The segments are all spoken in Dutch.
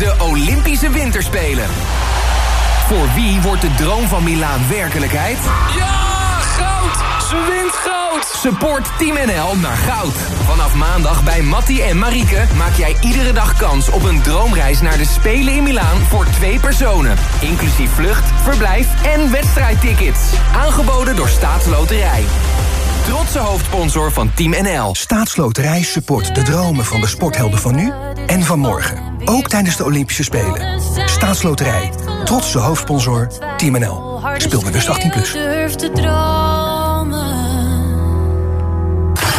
de Olympische Winterspelen. Voor wie wordt de droom van Milaan werkelijkheid? Ja, goud! Ze wint goud! Support Team NL naar goud. Vanaf maandag bij Mattie en Marieke maak jij iedere dag kans op een droomreis naar de Spelen in Milaan voor twee personen. Inclusief vlucht, verblijf en wedstrijdtickets. Aangeboden door Staatsloterij. Trotse hoofdsponsor van Team NL. Staatsloterij support de dromen van de sporthelden van nu en van morgen. Ook tijdens de Olympische Spelen. Staatsloterij. Trotse hoofdsponsor Team NL. Speel bewust 18+. Plus.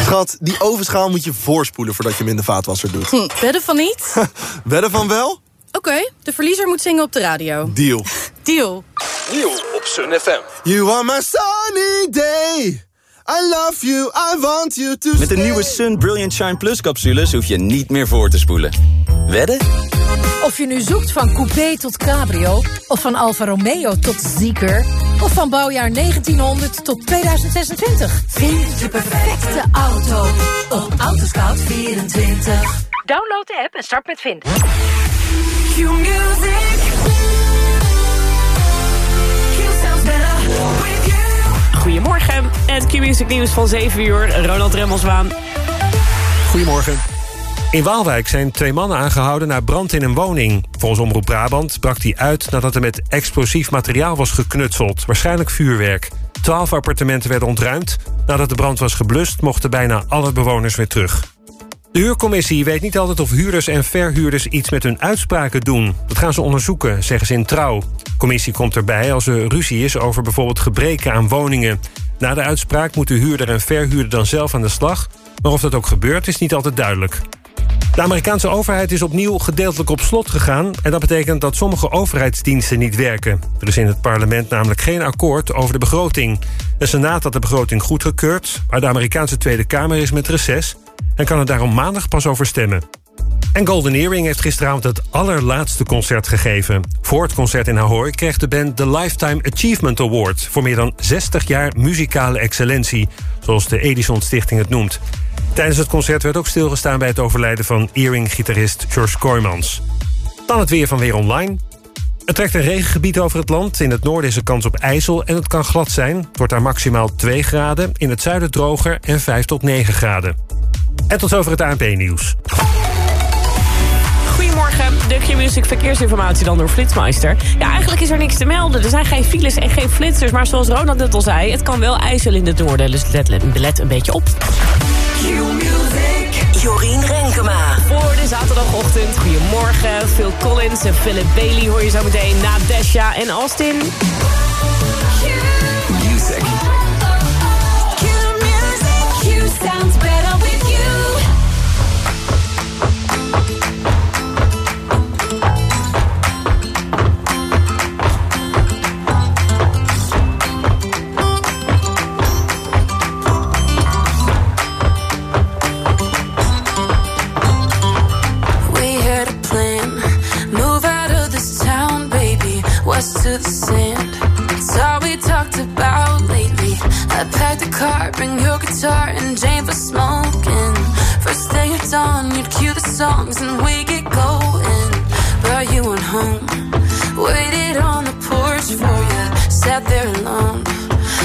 Schat, die ovenschaal moet je voorspoelen voordat je hem in de vaatwasser doet. Hm, wedden van niet? Wedden van wel? Oké, de verliezer moet zingen op de radio. Deal. Deal. Nieuw op Sun FM. You are my sunny day. I love you, I want you to Met de nieuwe Sun Brilliant Shine Plus capsules hoef je niet meer voor te spoelen. Wedden? Of je nu zoekt van coupé tot cabrio, of van Alfa Romeo tot Zeker... of van bouwjaar 1900 tot 2026. Vind je perfecte auto op Autoscout24. Download de app en start met vinden. Goedemorgen, het Q-Music nieuws van 7 uur. Ronald Remmelswaan. Goedemorgen. In Waalwijk zijn twee mannen aangehouden na brand in een woning. Volgens Omroep Brabant brak die uit nadat er met explosief materiaal was geknutseld. Waarschijnlijk vuurwerk. Twaalf appartementen werden ontruimd. Nadat de brand was geblust mochten bijna alle bewoners weer terug. De huurcommissie weet niet altijd of huurders en verhuurders iets met hun uitspraken doen. Dat gaan ze onderzoeken, zeggen ze in Trouw. De commissie komt erbij als er ruzie is over bijvoorbeeld gebreken aan woningen. Na de uitspraak moeten huurder en verhuurder dan zelf aan de slag. Maar of dat ook gebeurt is niet altijd duidelijk. De Amerikaanse overheid is opnieuw gedeeltelijk op slot gegaan... en dat betekent dat sommige overheidsdiensten niet werken. Er is in het parlement namelijk geen akkoord over de begroting. De Senaat had de begroting goedgekeurd... maar de Amerikaanse Tweede Kamer is met reces... en kan er daarom maandag pas over stemmen. En Golden Earring heeft gisteravond het allerlaatste concert gegeven. Voor het concert in Ahoy kreeg de band de Lifetime Achievement Award... voor meer dan 60 jaar muzikale excellentie, zoals de Edison Stichting het noemt. Tijdens het concert werd ook stilgestaan bij het overlijden van Earring-gitarist George Kooijmans. Dan het weer van Weer Online. Het trekt een regengebied over het land. In het noorden is er kans op ijzel en het kan glad zijn. Het wordt daar maximaal 2 graden. In het zuiden droger en 5 tot 9 graden. En tot over het ANP-nieuws. Goedemorgen, de Q-Music verkeersinformatie dan door Flitsmeister. Ja, eigenlijk is er niks te melden. Er zijn geen files en geen flitsers. Maar zoals Ronald net al zei, het kan wel ijzel in het noorden. Dus let, let een beetje op. Renkema. Voor de zaterdagochtend, goedemorgen. Phil Collins en Philip Bailey hoor je zo meteen na Desha en Austin. West sand. It's all we talked about lately. I packed the car, bring your guitar and Jane for smoking. First thing at dawn, you'd cue the songs and we get going. Brought you on home. Waited on the porch for you. Sat there alone.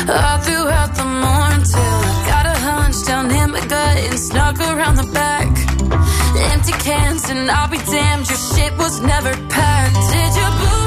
All throughout the morning till I got a hunch down in my gut and snuck around the back. Empty cans and I'll be damned, your shit was never packed. Did you burn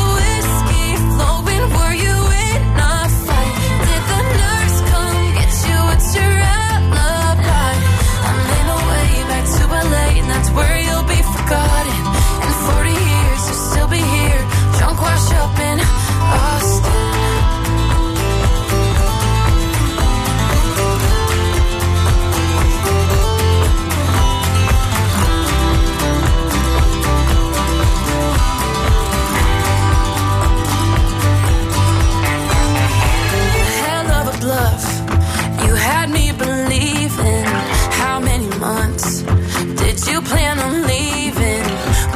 plan on leaving.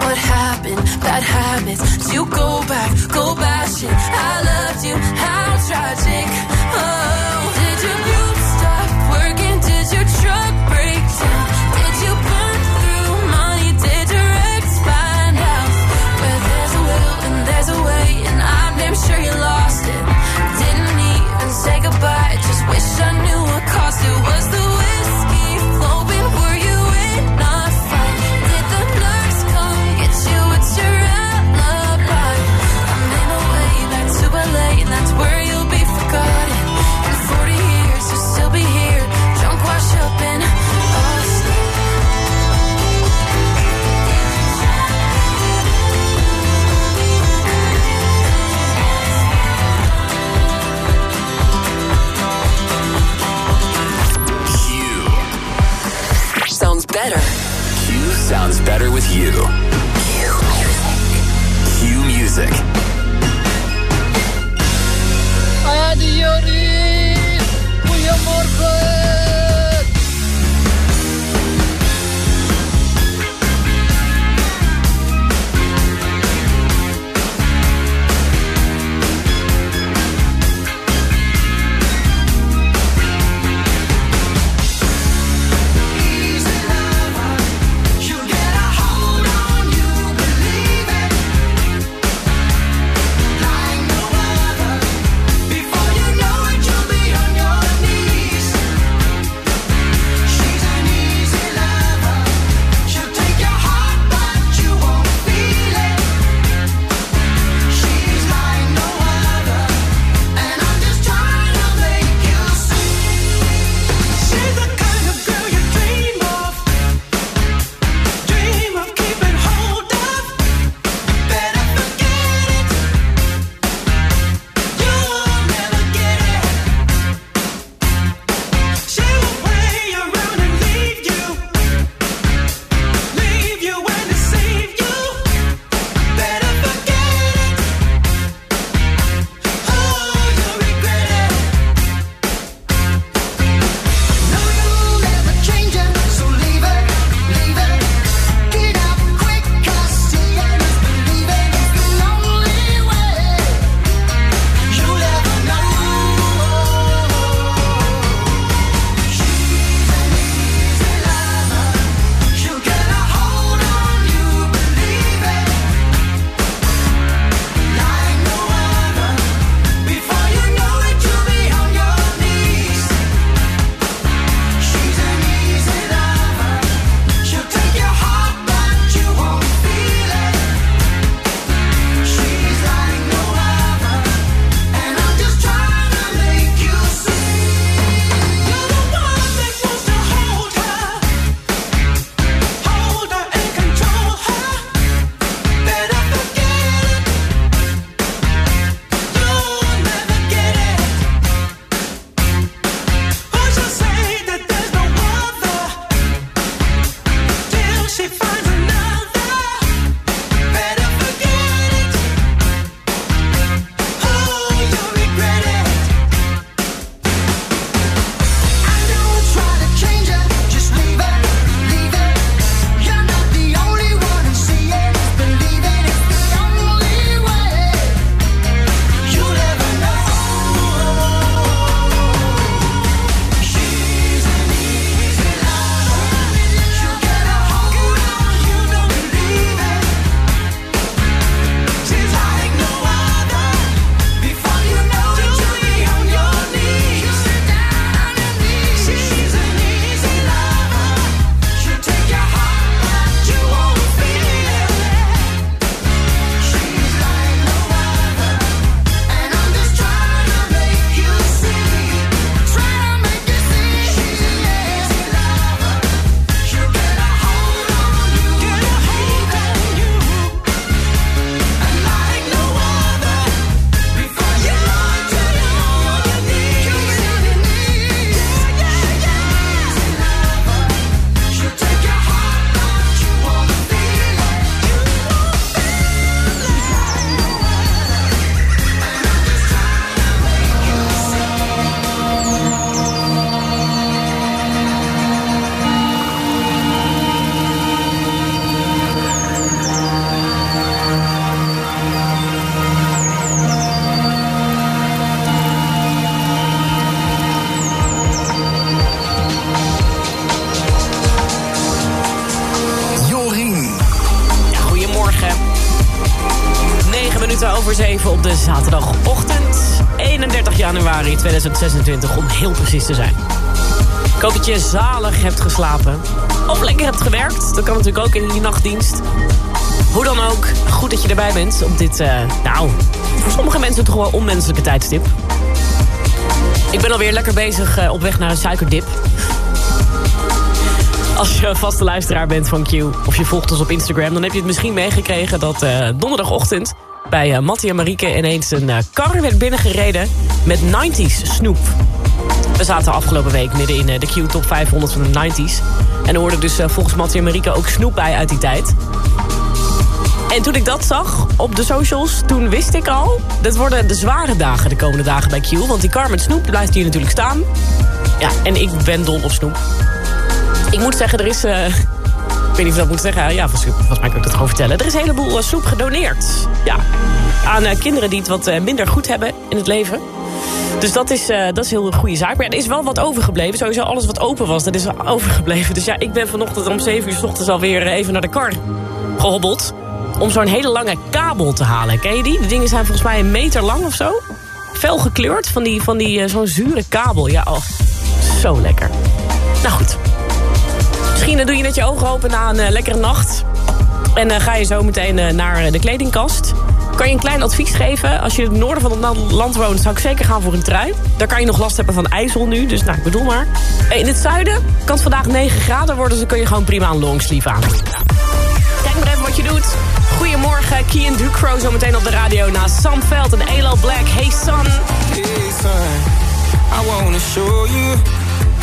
What happened? Bad habits. So you go back, go bashing. I loved you. How tragic. Oh, did your group stop working? Did your truck break down? Did you burn through money? Did your ex find out? Where there's a will and there's a way, and I'm damn sure you lost it. Didn't even say goodbye. Just wish I knew. 2026, om heel precies te zijn. Ik hoop dat je zalig hebt geslapen. Of lekker hebt gewerkt. Dat kan natuurlijk ook in die nachtdienst. Hoe dan ook, goed dat je erbij bent op dit, uh, nou, voor sommige mensen toch wel onmenselijke tijdstip. Ik ben alweer lekker bezig uh, op weg naar een suikerdip. Als je vaste luisteraar bent van Q of je volgt ons op Instagram... dan heb je het misschien meegekregen dat uh, donderdagochtend... bij uh, Mattie en Marieke ineens een uh, kar werd binnengereden... met 90s snoep. We zaten afgelopen week midden in de Q Top 500 van de 90s. En hoorde dus volgens Mattie en Marieke ook snoep bij uit die tijd. En toen ik dat zag op de socials, toen wist ik al... dat worden de zware dagen de komende dagen bij Q. Want die kar met snoep blijft hier natuurlijk staan. Ja, en ik ben dol op snoep. Ik moet zeggen, er is... Ik weet niet of ik dat moet zeggen. Ja, volgens mij kan ik dat gewoon vertellen. Er is een heleboel uh, soep gedoneerd. Ja, aan uh, kinderen die het wat minder goed hebben in het leven. Dus dat is, dat is heel goede zaak. Maar er is wel wat overgebleven. Sowieso alles wat open was, dat is overgebleven. Dus ja, ik ben vanochtend om 7 uur s ochtends alweer even naar de kar gehobbeld. Om zo'n hele lange kabel te halen. Ken je die? De dingen zijn volgens mij een meter lang of zo. Fel gekleurd van, die, van die, zo'n zure kabel. Ja, oh, zo lekker. Nou goed, Misschien doe je net je ogen open na een uh, lekkere nacht. En uh, ga je zo meteen naar de kledingkast. Kan je een klein advies geven? Als je in het noorden van het land woont, zou ik zeker gaan voor een trui. Daar kan je nog last hebben van ijzel nu, dus nou, ik bedoel maar. In het zuiden kan het vandaag 9 graden worden, dus dan kun je gewoon prima een longsleeve aan. Kijk maar even wat je doet. Goedemorgen, Kian Ducro zo meteen op de radio na Sam Veld en Elo Black. Hey son. Hey son, I wanna show you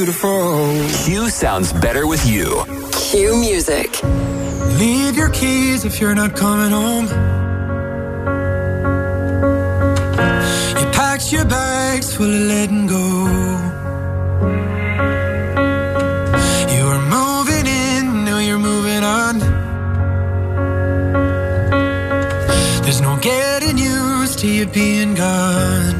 beautiful. Q sounds better with you. Q music. Leave your keys if you're not coming home. You packed your bags full of letting go. You were moving in, now you're moving on. There's no getting used to you being gone.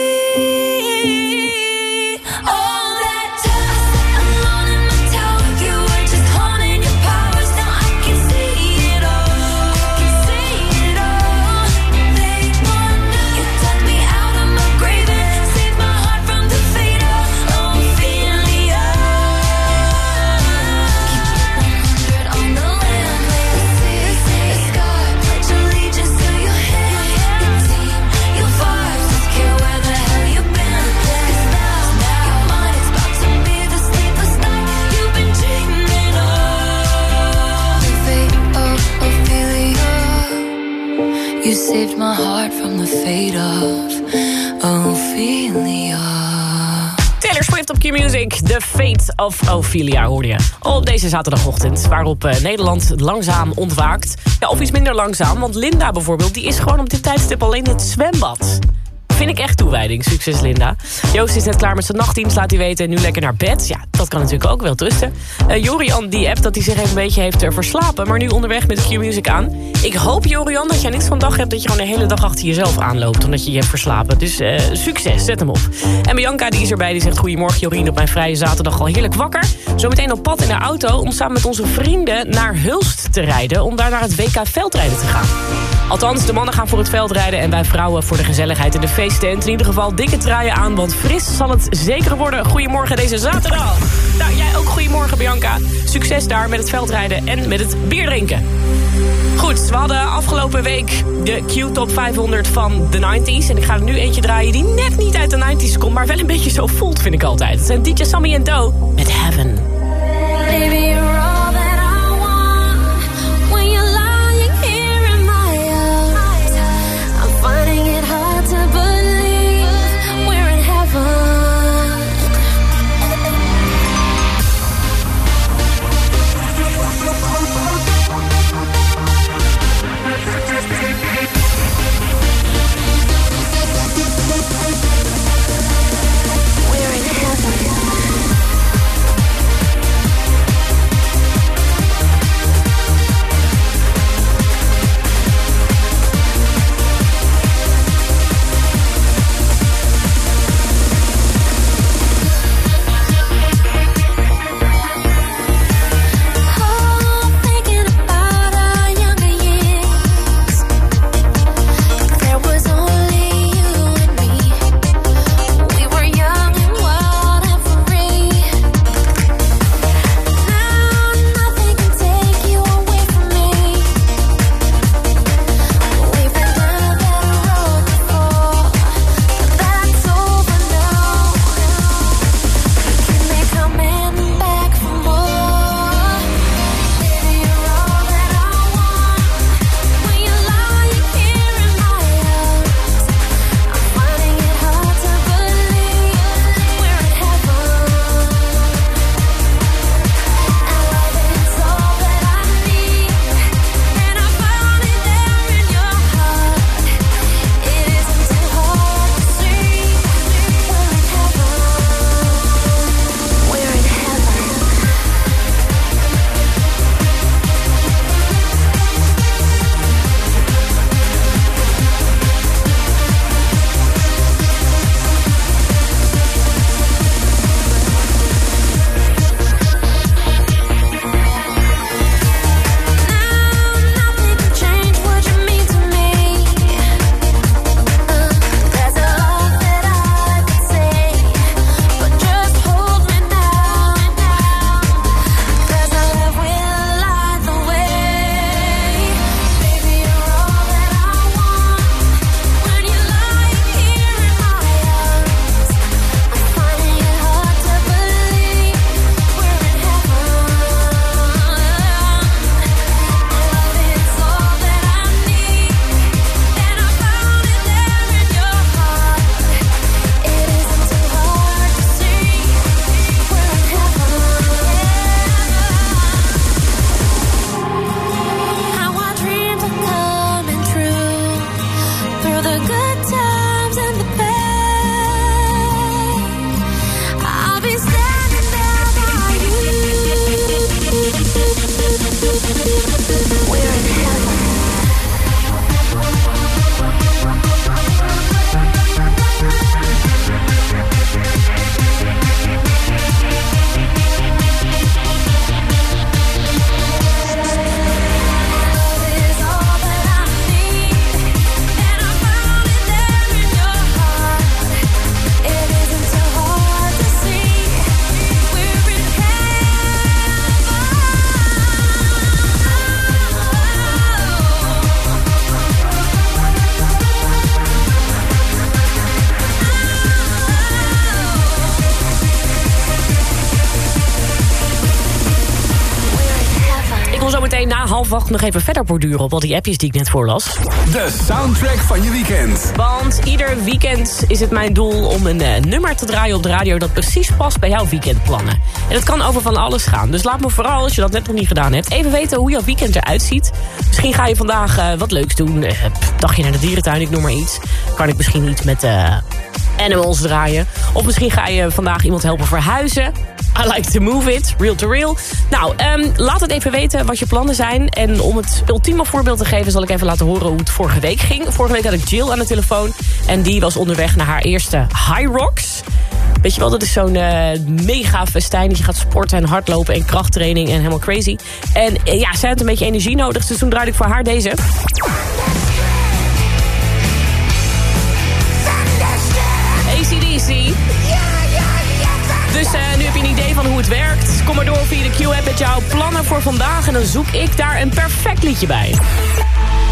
Heart from the fate of Ophelia. Taylor Swift op Q-Music, The Fate of Ophelia hoorde je. Op deze zaterdagochtend, waarop eh, Nederland langzaam ontwaakt. Ja, of iets minder langzaam, want Linda bijvoorbeeld... die is gewoon op dit tijdstip alleen het zwembad. Vind ik echt toewijding. Succes, Linda. Joost is net klaar met zijn nachtdienst, laat hij weten. En nu lekker naar bed. Ja, dat kan natuurlijk ook wel tussen. Uh, Jorian, die app dat hij zich even een beetje heeft uh, verslapen... maar nu onderweg met Q-Music aan. Ik hoop, Jorian, dat jij niet van dag hebt... dat je gewoon de hele dag achter jezelf aanloopt... omdat je je hebt verslapen. Dus uh, succes, zet hem op. En Bianca, die is erbij, die zegt... Goedemorgen, Jorien, op mijn vrije zaterdag al heerlijk wakker. Zometeen op pad in de auto... om samen met onze vrienden naar Hulst te rijden... om daar naar het WK veldrijden te gaan. Althans, de mannen gaan voor het veldrijden... en wij vrouwen voor de gezelligheid in de feesttent. In ieder geval dikke truien aan, want fris zal het zeker worden. Goedemorgen deze zaterdag. Nou, jij ook goedemorgen, Bianca. Succes daar met het veldrijden en met het bier drinken. Goed, we hadden afgelopen week de Q-top 500 van de 90s. En ik ga er nu eentje draaien die net niet uit de 90s komt... maar wel een beetje zo voelt, vind ik altijd. Het zijn DJ Sammy en Doe met Heaven. Na half acht nog even verder borduren op al die appjes die ik net voorlas. De soundtrack van je weekend. Want ieder weekend is het mijn doel om een eh, nummer te draaien op de radio... dat precies past bij jouw weekendplannen. En het kan over van alles gaan. Dus laat me vooral, als je dat net nog niet gedaan hebt... even weten hoe jouw weekend eruit ziet. Misschien ga je vandaag eh, wat leuks doen. Eh, dagje naar de dierentuin, ik noem maar iets. Kan ik misschien iets met animals draaien. Of misschien ga je vandaag iemand helpen verhuizen. I like to move it, real to real. Nou, ehm, laat het even weten wat je plannen zijn. En om het ultieme voorbeeld te geven... zal ik even laten horen hoe het vorige week ging. Vorige week had ik Jill aan de telefoon. En die was onderweg naar haar eerste High Rocks. Weet je wel, dat is zo'n eh, mega festijn. Dat je gaat sporten en hardlopen en krachttraining en helemaal crazy. En eh, ja, zij had een beetje energie nodig. Dus toen draaide ik voor haar deze. Door via de Q-app met jouw plannen voor vandaag. En dan zoek ik daar een perfect liedje bij.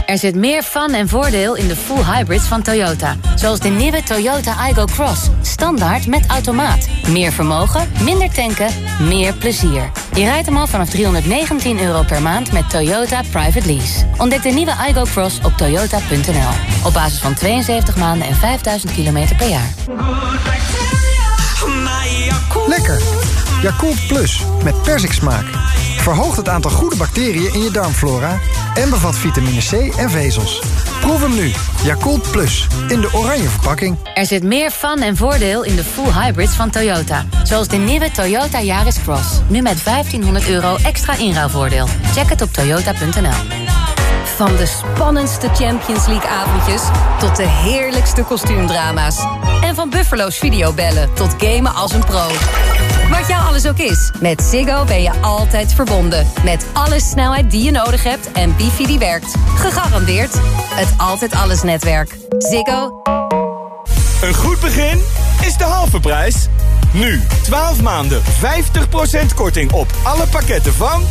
Er zit meer fun en voordeel in de full hybrids van Toyota. Zoals de nieuwe Toyota Igo Cross. Standaard met automaat. Meer vermogen, minder tanken, meer plezier. Je rijdt hem al vanaf 319 euro per maand met Toyota Private Lease. Ontdek de nieuwe Igo Cross op toyota.nl. Op basis van 72 maanden en 5000 kilometer per jaar. Lekker. Yakult Plus met persiksmaak. Verhoogt het aantal goede bacteriën in je darmflora en bevat vitamine C en vezels. Proef hem nu. Yakult Plus in de oranje verpakking. Er zit meer fun en voordeel in de full hybrids van Toyota. Zoals de nieuwe Toyota Yaris Cross. Nu met 1500 euro extra inruilvoordeel. Check het op toyota.nl. Van de spannendste Champions League avondjes tot de heerlijkste kostuumdrama's. En van Buffalo's videobellen tot gamen als een pro. Wat jou alles ook is, met Ziggo ben je altijd verbonden. Met alle snelheid die je nodig hebt en wifi die werkt. Gegarandeerd het Altijd Alles netwerk. Ziggo. Een goed begin is de halve prijs. Nu, 12 maanden, 50% korting op alle pakketten van...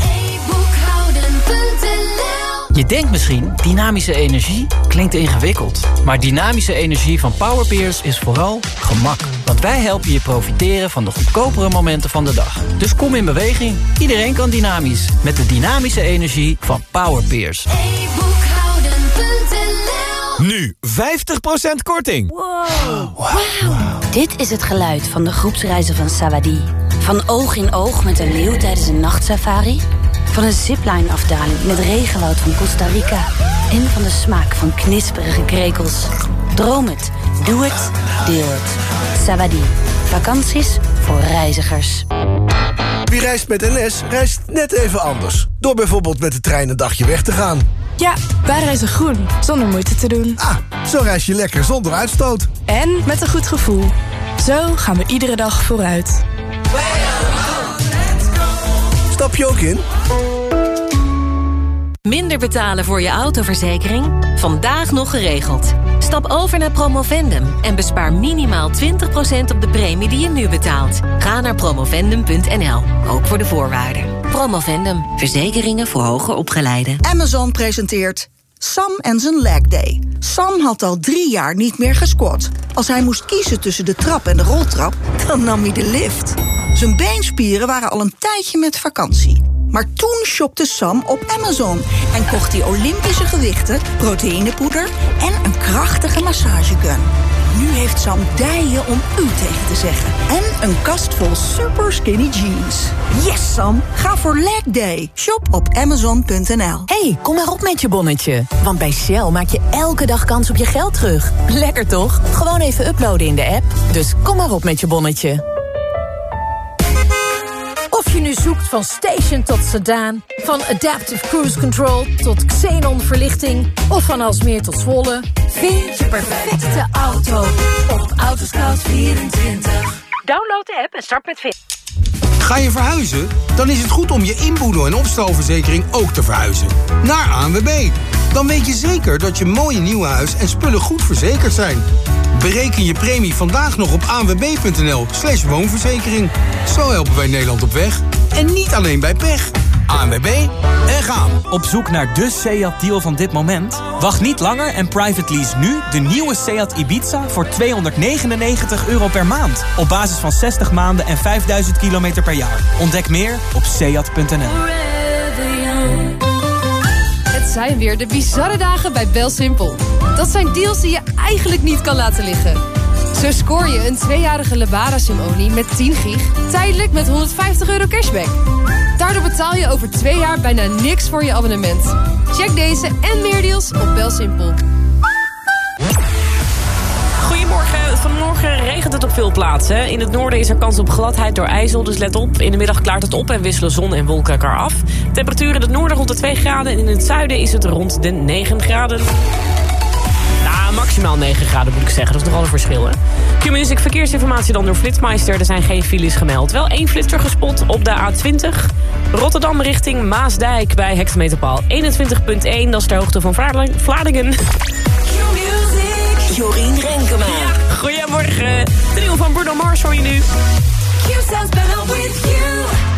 Je denkt misschien, dynamische energie klinkt ingewikkeld. Maar dynamische energie van Powerpeers is vooral gemak. Want wij helpen je profiteren van de goedkopere momenten van de dag. Dus kom in beweging. Iedereen kan dynamisch. Met de dynamische energie van Powerpeers. Nu 50% korting. Dit is het geluid van de groepsreizen van Savadi. Van oog in oog met een leeuw tijdens een nachtsafari. Van een zipline-afdaling in het regenwoud van Costa Rica. En van de smaak van knisperige krekels. Droom het, doe het, deel het. Savadi. Vakanties voor reizigers. Wie reist met NS, reist net even anders. Door bijvoorbeeld met de trein een dagje weg te gaan. Ja, wij reizen groen, zonder moeite te doen. Ah, zo reis je lekker zonder uitstoot. En met een goed gevoel. Zo gaan we iedere dag vooruit. Stap je ook in? Minder betalen voor je autoverzekering? Vandaag nog geregeld. Stap over naar Promovendum en bespaar minimaal 20% op de premie die je nu betaalt. Ga naar promovendum.nl, ook voor de voorwaarden. Promovendum, verzekeringen voor hoger opgeleiden. Amazon presenteert Sam en zijn leg day. Sam had al drie jaar niet meer gesquat. Als hij moest kiezen tussen de trap en de roltrap, dan nam hij de lift. Zijn beenspieren waren al een tijdje met vakantie. Maar toen shopte Sam op Amazon en kocht hij Olympische gewichten, proteïnepoeder en een krachtige massagegun. Nu heeft Sam dijen om u tegen te zeggen. En een kast vol super skinny jeans. Yes, Sam. Ga voor leg day. Shop op amazon.nl. hey, kom maar op met je bonnetje. Want bij Shell maak je elke dag kans op je geld terug. Lekker toch? Gewoon even uploaden in de app. Dus kom maar op met je bonnetje. Je nu zoekt van station tot sedan, van adaptive cruise control tot xenon verlichting of van Alsmeer tot Zwolle, vind je perfecte auto op Autoscout24. Download de app en start met fit. Ga je verhuizen? Dan is het goed om je inboedel- en opstalverzekering ook te verhuizen. Naar ANWB. Dan weet je zeker dat je mooie nieuwe huis en spullen goed verzekerd zijn. Bereken je premie vandaag nog op anwb.nl slash woonverzekering. Zo helpen wij Nederland op weg. En niet alleen bij pech. ANWB en gaan. Op zoek naar de Seat-deal van dit moment? Wacht niet langer en private lease nu de nieuwe Seat Ibiza voor 299 euro per maand. Op basis van 60 maanden en 5000 kilometer per jaar. Ontdek meer op seat.nl. Zijn weer de bizarre dagen bij Belsimpel. Dat zijn deals die je eigenlijk niet kan laten liggen. Zo scoor je een tweejarige Lebara simoni met 10 gig tijdelijk met 150 euro cashback. Daardoor betaal je over twee jaar bijna niks voor je abonnement. Check deze en meer deals op Belsimpel. vanmorgen regent het op veel plaatsen. In het noorden is er kans op gladheid door ijzel, dus let op. In de middag klaart het op en wisselen zon en wolken elkaar af. Temperaturen in het noorden rond de 2 graden en in het zuiden is het rond de 9 graden. Nou, maximaal 9 graden moet ik zeggen. Dat is nogal een verschil, hè? Q-Music, verkeersinformatie dan door Flitsmeister. Er zijn geen files gemeld. Wel één flitser gespot op de A20. Rotterdam richting Maasdijk bij hectometerpaal 21.1. Dat is de hoogte van Vlaardingen. Jorien Renkema. Ja, goedemorgen. Trio van Bruno Mars hoor je nu. Q sounds better with you.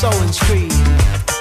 sowing screen.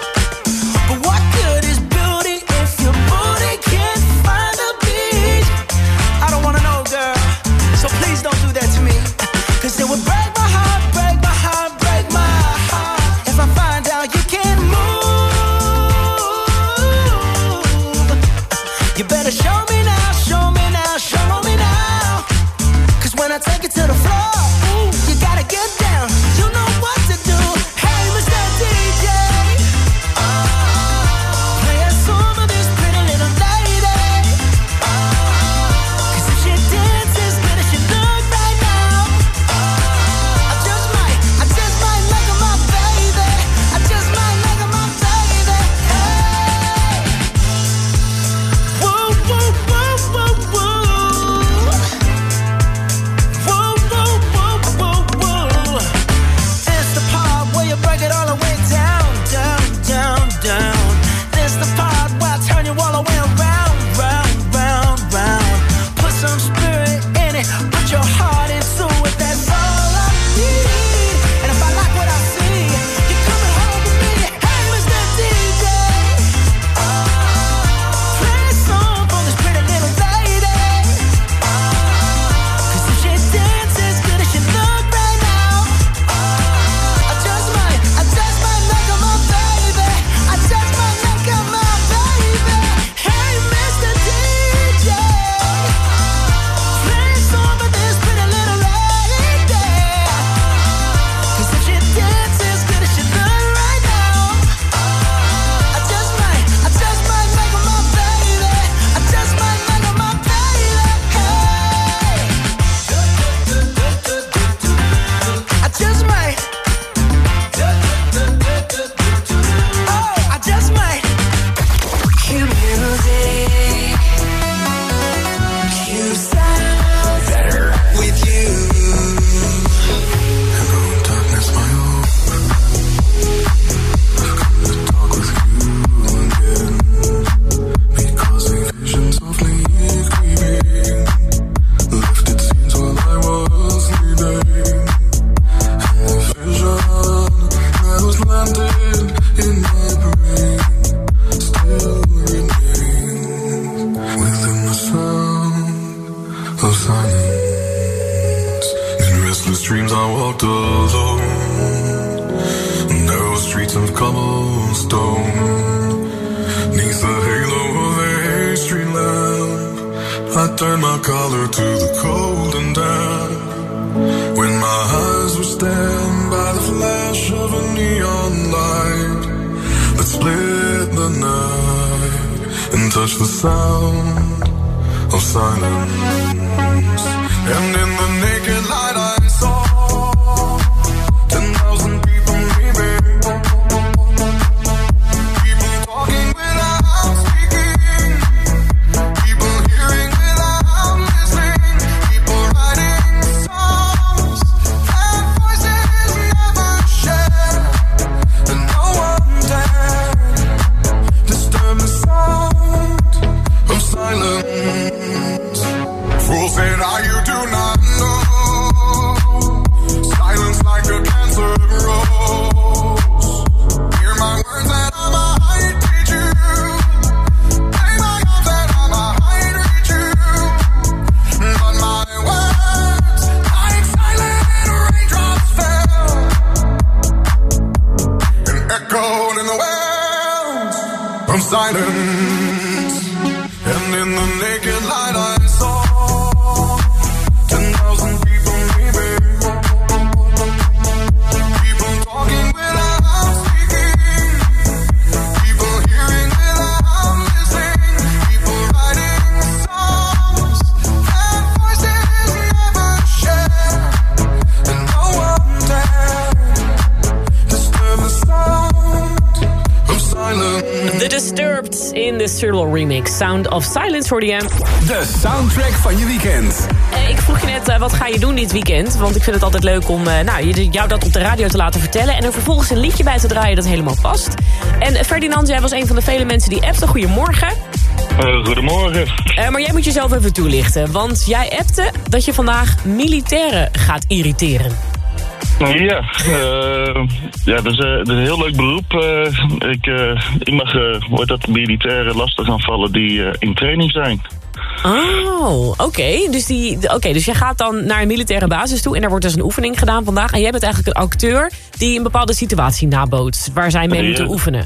Sound of Silence hoorde je. De soundtrack van je weekend. Eh, ik vroeg je net, eh, wat ga je doen dit weekend? Want ik vind het altijd leuk om eh, nou, je- jou dat op de radio te laten vertellen... en er vervolgens een liedje bij te draaien dat helemaal past. En Ferdinand, jij was een van de vele mensen die appte. Goedemorgen. Eh, goedemorgen. Eh, maar jij moet jezelf even toelichten. Want jij appte dat je vandaag militairen gaat irriteren. Ja, eh, ja dat, is, eh, dat is een heel leuk beroep. Eh, ik, eh, ik mag, wordt dat militairen lastig gaan vallen die in training zijn. Oh, oké. Dus, die- oké, dus jij gaat dan naar een militaire basis toe... en er wordt dus een oefening gedaan vandaag. En jij bent eigenlijk een acteur die een bepaalde situatie nabootst... waar zij mee Ja. moeten oefenen.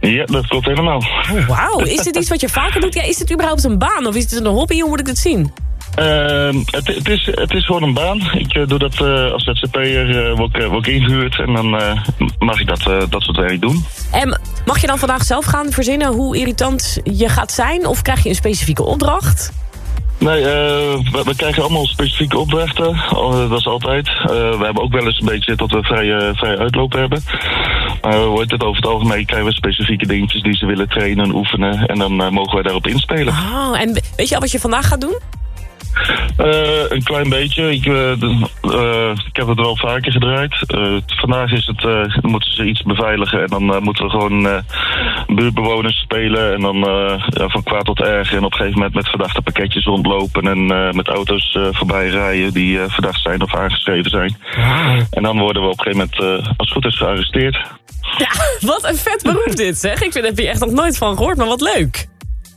Ja, dat klopt helemaal. Oh, Wauw, is dit iets wat je vaker doet? Ja, is dit überhaupt een baan of is dit een hobby? Hoe moet ik dit zien? Ehm, het, het, is, het is gewoon een baan. Ik eh, doe dat eh, als ZZP'er, eh word, ik, word ik ingehuurd en dan mag ik dat, dat soort werk doen. En mag je dan vandaag zelf gaan verzinnen hoe irritant je gaat zijn? Of krijg je een specifieke opdracht? Nee, we, we krijgen allemaal specifieke opdrachten. Dat is altijd. We hebben ook wel eens een beetje dat we vrije, vrije uitloop hebben. Maar wordt het over het algemeen krijgen we specifieke dingetjes die ze willen trainen en oefenen. En dan mogen wij daarop inspelen. Oh, en weet je al wat je vandaag gaat doen? Eh, een klein beetje. Ik, eh, eh, ik heb het wel vaker gedraaid. Eh, vandaag is het, eh, moeten ze iets beveiligen en dan eh, moeten we gewoon eh, buurtbewoners spelen. En dan eh, ja, van kwaad tot erg. En op een gegeven moment met verdachte pakketjes rondlopen en eh, met auto's eh, voorbij rijden die eh, verdacht zijn of aangeschreven zijn. En dan worden we op een gegeven moment, eh, als het goed is, gearresteerd. Ja, wat een vet beroep dit zeg. Ik vind, heb hier echt nog nooit van gehoord, maar wat leuk.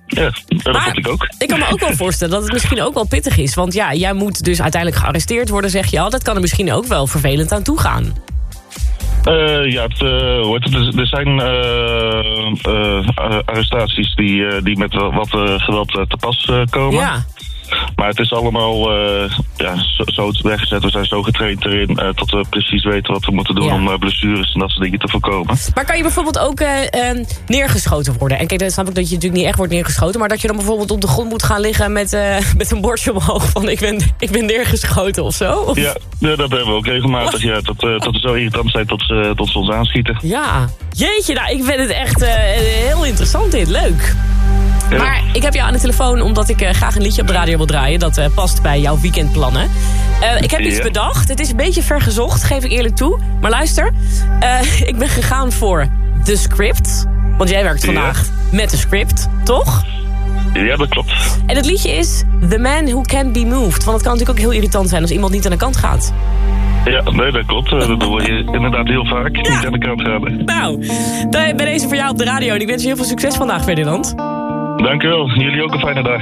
Ja, dat vond ik ook. Ik kan me ook wel voorstellen dat het misschien ook wel pittig is. Want ja, jij moet dus uiteindelijk gearresteerd worden, zeg je al. Dat kan er misschien ook wel vervelend aan toe gaan. Eh, ja, het, eh, er- zijn eh, arrestaties die, die met wat geweld te pas komen. Ja. Maar het is allemaal eh, ja, zo, zo weggezet. We zijn zo getraind erin eh, dat we precies weten wat we moeten doen Ja. om eh, blessures en dat soort dingen te voorkomen. Maar kan je bijvoorbeeld ook eh, eh, neergeschoten worden? En kijk, dan snap ik dat je natuurlijk niet echt wordt neergeschoten... maar dat je dan bijvoorbeeld op de grond moet gaan liggen met, met een bordje omhoog... van ik ben, ik ben neergeschoten of zo? Of- Ja, ja, dat hebben we ook regelmatig. Ja, dat, dat we zo irritant zijn tot ze, tot ze ons aanschieten. Ja, jeetje, nou, ik vind het echt heel interessant dit, leuk. Maar ik heb jou aan de telefoon omdat ik graag een liedje op de radio wil draaien. Dat eh, past bij jouw weekendplannen. Eh, ik heb iets bedacht. Het is een beetje vergezocht, geef ik eerlijk toe. Maar luister, eh, ik ben gegaan voor The Script. Want jij werkt vandaag met de script, toch? Ja, dat klopt. En het liedje is The Man Who Can't Be Moved. Want het kan natuurlijk ook heel irritant zijn als iemand niet aan de kant gaat. Ja, nee, dat klopt. Dat hoor je inderdaad heel vaak. Niet aan de kant gaan. Nou, bij deze voor jou op de radio. En ik wens je heel veel succes vandaag, Ferdinand. Dank u wel. Jullie ook een fijne dag.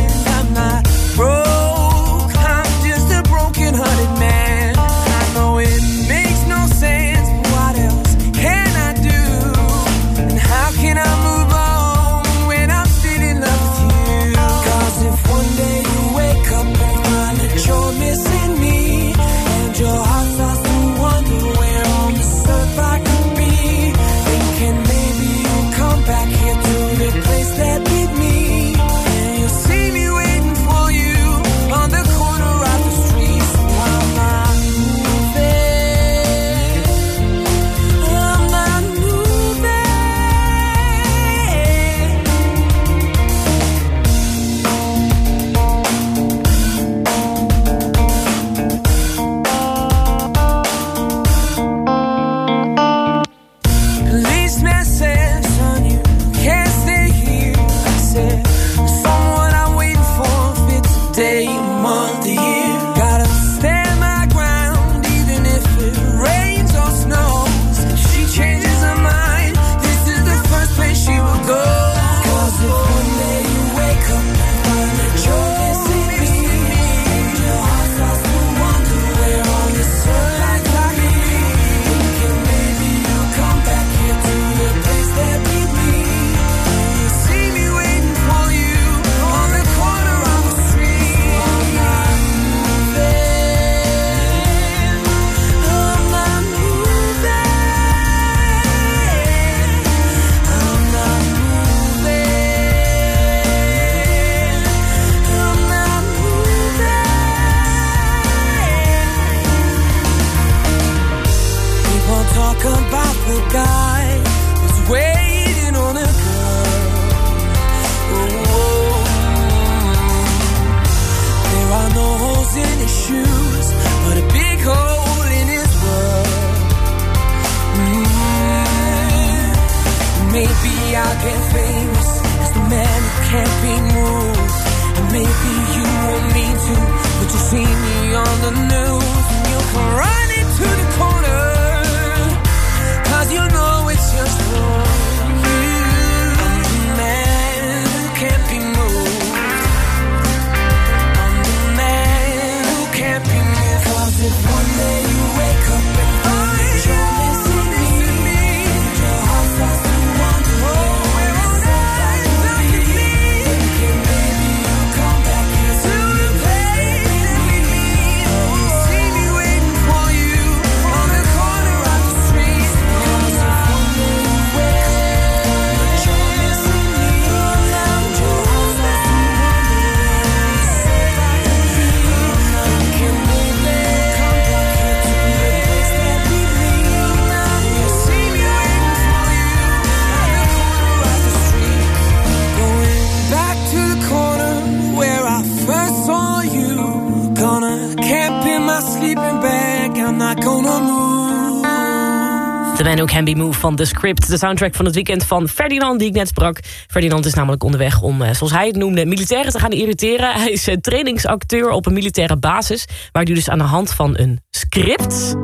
The Man Who Can Be Moved van The Script. De soundtrack van het weekend van Ferdinand, die ik net sprak. Ferdinand is namelijk onderweg om, eh, zoals hij het noemde... militairen te gaan irriteren. Hij is eh, trainingsacteur op een militaire basis... waar hij dus aan de hand van een script...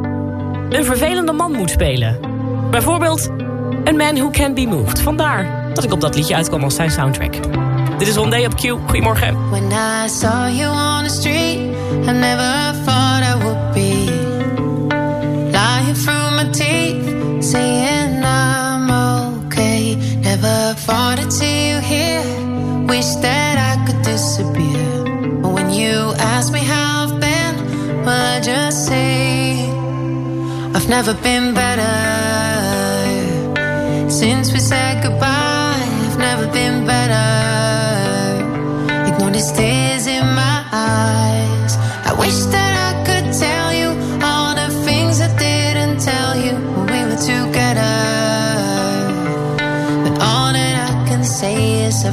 een vervelende man moet spelen. Bijvoorbeeld A Man Who Can Be Moved. Vandaar dat ik op dat liedje uitkwam als zijn soundtrack. Dit is Rondé op Q. Goedemorgen. When I saw you on the street, I never Farted to you here. Wish that I could disappear. But when you ask me how I've been, well, I just say I've never been better. Since we said goodbye, I've never been better.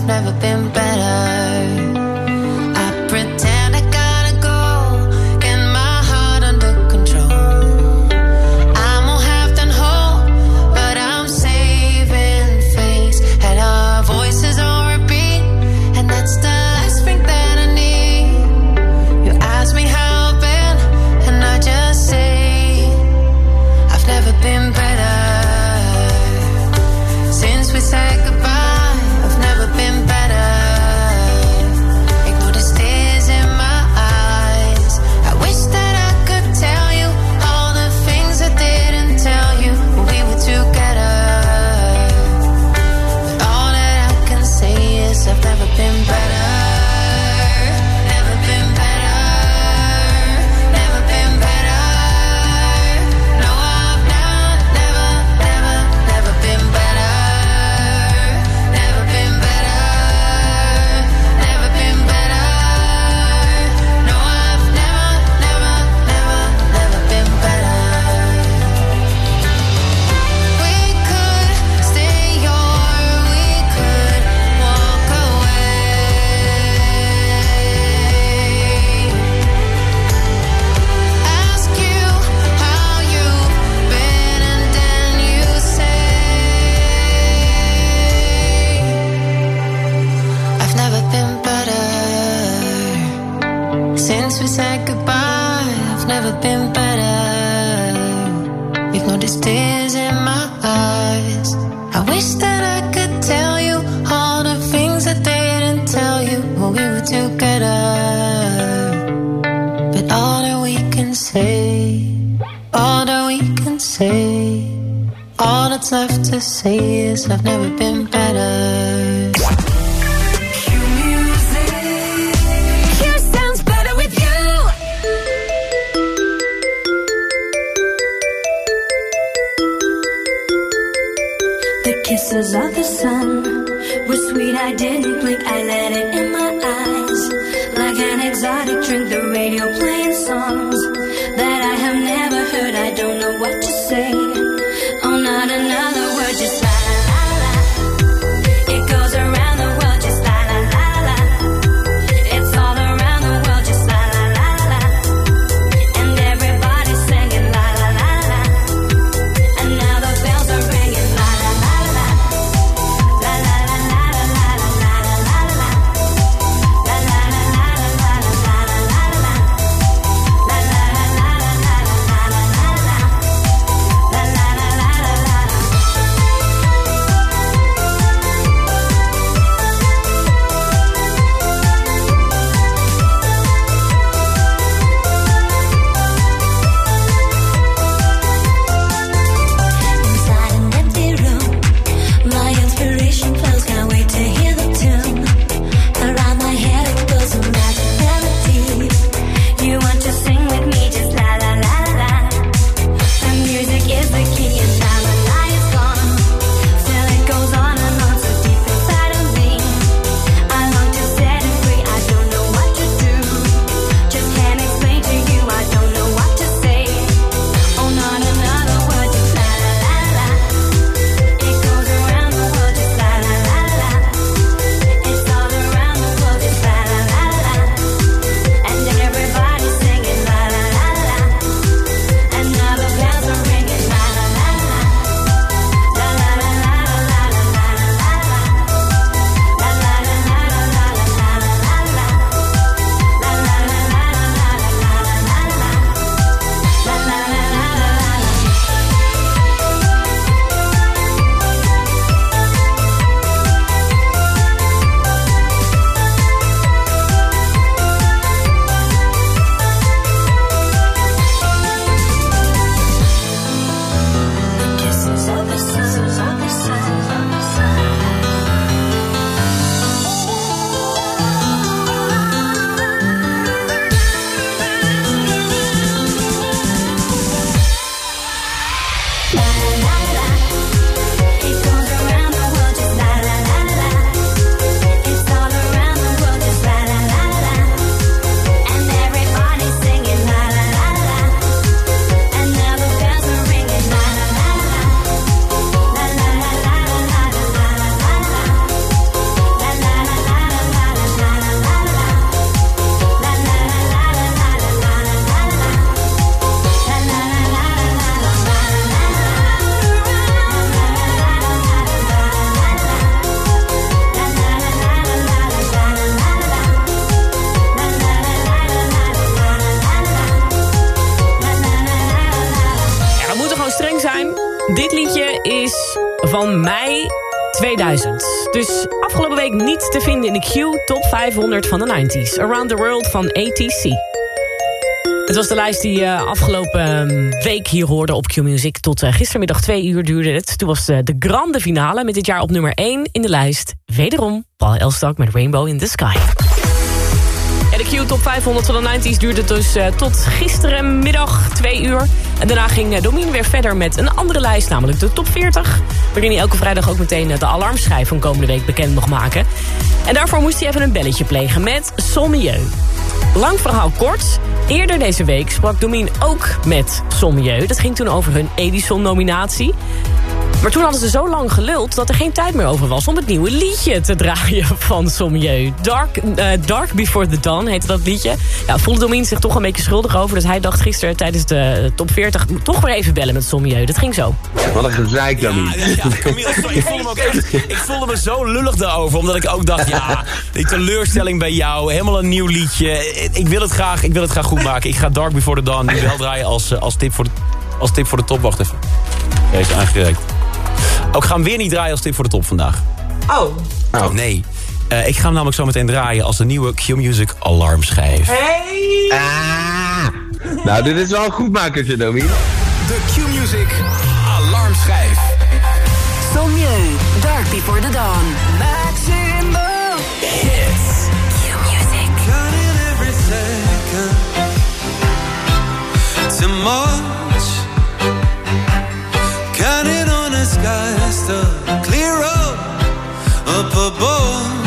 I've never been back. 500 van de 90s. Around the World van ATC. Het was de lijst die uh, afgelopen ehm, week hier hoorde op Q-Music. Tot eh, gistermiddag twee uur duurde het. Toen was eh, de grande finale met dit jaar op nummer 1 in de lijst. Wederom Paul Elstak met Rainbow in the Sky. En de Q-top 500 van de 90s duurde dus tot gisterenmiddag twee uur. En daarna ging eh, Domien weer verder met een andere lijst, namelijk de top 40. Waarin hij elke vrijdag ook meteen eh, de alarmschijf van komende week bekend mocht maken. En daarvoor moest hij even een belletje plegen met Sommieu. Lang verhaal kort. Eerder deze week sprak Domien ook met Sommieu. Dat ging toen over hun Edison-nominatie. Maar toen hadden ze zo lang geluld dat er geen tijd meer over was... om het nieuwe liedje te draaien van Sommieu. Dark, eh, Dark Before the Dawn heette dat liedje. Ja, voelde Domien zich toch een beetje schuldig over... dus hij dacht gisteren tijdens de top 40... toch maar even bellen met Sommieu. Dat ging zo. Wat een gezeik dan niet. Ja, Camille, ik voelde me ook echt, ik voelde me zo lullig daarover. Omdat ik ook dacht, ja, die teleurstelling bij jou. Helemaal een nieuw liedje. Ik wil het graag, ik wil het graag goed maken. Ik ga Dark Before the Dawn nu wel draaien als, eh, als, tip, voor de, als tip voor de top. Wacht even. Deze is aangereikt. Ook ik ga hem weer niet draaien als tip voor de top vandaag. Oh. Oh, nee. Eh, ik ga hem namelijk zo meteen draaien als de nieuwe Q-Music alarmschijf. Hey! Ah. Nou, dit is wel een goedmakertje, Domien. De Q-Music alarmschijf. Sommieu, Dark Before the Dawn. Maximum hits. Q-Music. Counting every second. Too the skies to clear up up above.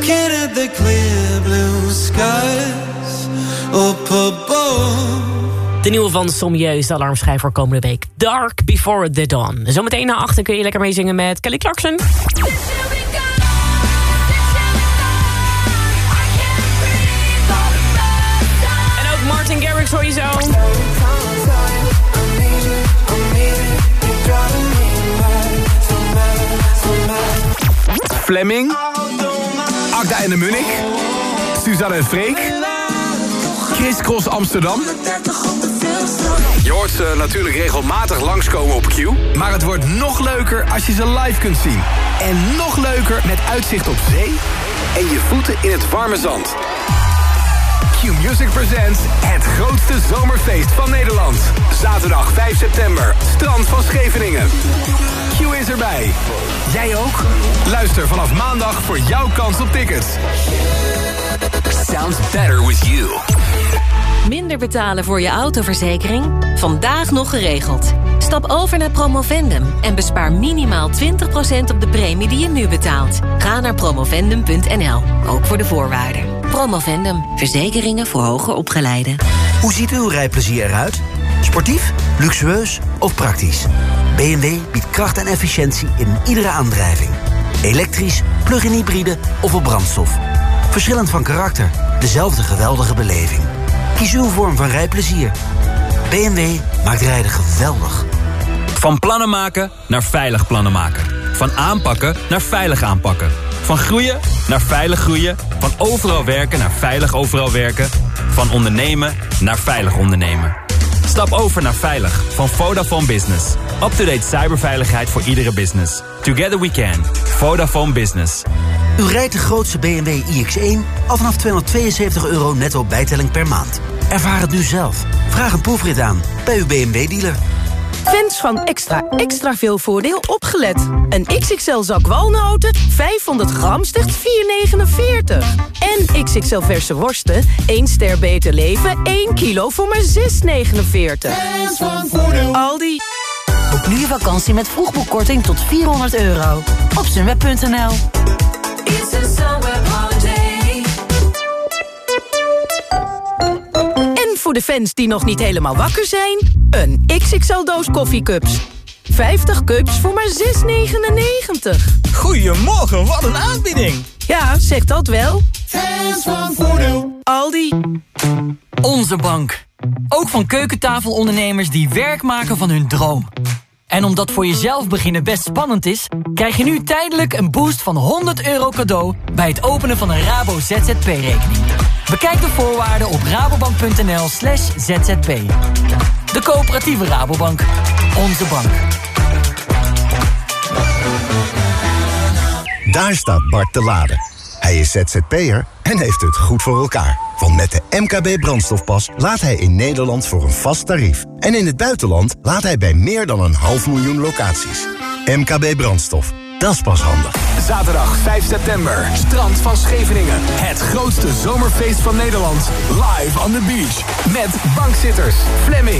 Looking at the clear blue skies up above. De nieuwe van Sommieu is de alarmschijf voor komende week. Dark Before the Dawn. Zometeen na achter kun je lekker meezingen met Kelly Clarkson. En ook Martin Garrix hoor je zo. Fleming. Agda en de Munnik. Suzanne en Freek. Chris Cross Amsterdam. Je hoort ze natuurlijk regelmatig langskomen op Q. Maar het wordt nog leuker als je ze live kunt zien. En nog leuker met uitzicht op zee en je voeten in het warme zand. Q-Music presents het grootste zomerfeest van Nederland. Zaterdag 5 september, strand van Scheveningen. Q is erbij. Jij ook? Luister vanaf maandag voor jouw kans op tickets. Sounds better with you. Minder betalen voor je autoverzekering? Vandaag nog geregeld. Stap over naar Promovendum en bespaar minimaal 20% op de premie die je nu betaalt. Ga naar promovendum.nl, ook voor de voorwaarden. Promovendum, verzekeringen voor hoger opgeleiden. Hoe ziet uw rijplezier eruit? Sportief, luxueus of praktisch? BMW biedt kracht en efficiëntie in iedere aandrijving. Elektrisch, plug-in hybride of op brandstof. Verschillend van karakter, dezelfde geweldige beleving. Kies uw vorm van rijplezier. BMW maakt rijden geweldig. Van plannen maken naar veilig plannen maken. Van aanpakken naar veilig aanpakken. Van groeien naar veilig groeien. Van overal werken naar veilig overal werken. Van ondernemen naar veilig ondernemen. Stap over naar veilig van Vodafone Business. Up-to-date cyberveiligheid voor iedere business. Together we can. Vodafone Business. U rijdt de grootste BMW iX1 al vanaf 272 euro netto bijtelling per maand. Ervaar het nu zelf. Vraag een proefrit aan bij uw BMW-dealer. Fans van extra extra veel voordeel opgelet. Een XXL zak walnoten, 500 gram, slechts 4,49. En XXL verse worsten, 1 ster beter leven, 1 kilo voor maar 6,49. Fans van voordeel. Aldi. Boek nu je vakantie met vroegboekkorting tot 400 euro. Op sunweb.nl En voor de fans die nog niet helemaal wakker zijn... een XXL-doos koffiecups. 50 cups voor maar 6,99. Goedemorgen, wat een aanbieding! Ja, zeg dat wel. Fans van voordeel. Aldi. Onze bank. Ook van keukentafelondernemers die werk maken van hun droom. En omdat voor jezelf beginnen best spannend is... krijg je nu tijdelijk een boost van 100 euro cadeau... bij het openen van een Rabo ZZP-rekening. Bekijk de voorwaarden op rabobank.nl slash zzp. De coöperatieve Rabobank. Onze bank. Daar staat Bart te laden. Hij is ZZP'er en heeft het goed voor elkaar. Want met de MKB brandstofpas laat hij in Nederland voor een vast tarief. En in het buitenland laat hij bij meer dan een half miljoen locaties. MKB brandstof, dat is pas handig. Zaterdag 5 september, strand van Scheveningen. Het grootste zomerfeest van Nederland. Live on the beach. Met bankzitters, Fleming,